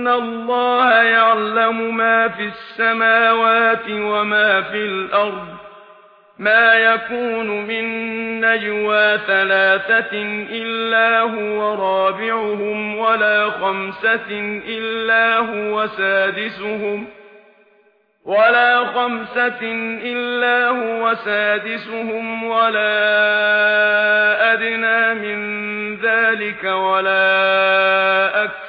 ان الله يعلم ما في السماوات وما في الأرض ما يكون من نجوى ثلاثة الا هو رابعهم ولا خمسه الا هو سادسهم ولا خمسة إلا هو سادسهم ولا أدنى من ذلك ولا أكثر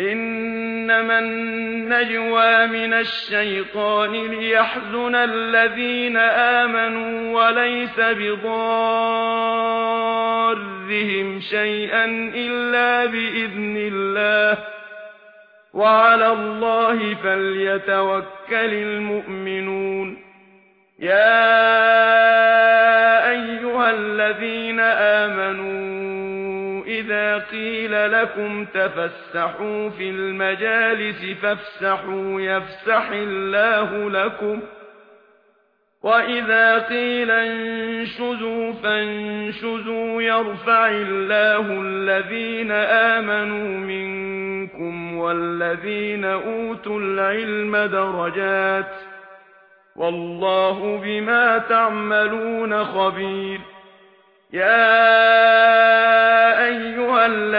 إنما النجوى من الشيطان ليحزن الذين آمنوا وليس بضارهم شيئا إلا بإذن الله وعلى الله فليتوكل المؤمنون يا أيها الذين آمنوا إِذَا قِيلَ لَكُمْ تَفَسَّحُوا فِي الْمَجَالِسِ فَافْسَحُوا يَفْسَحِ اللَّهُ لَكُمْ وَإِذَا قِيلَ انشُزُوا فَانشُزُوا يَرْفَعِ اللَّهُ الَّذِينَ آمَنُوا مِنكُمْ وَالَّذِينَ أُوتُوا الْعِلْمَ دَرَجَاتٍ وَاللَّهُ بِمَا تَعْمَلُونَ خَبِيرٌ يَا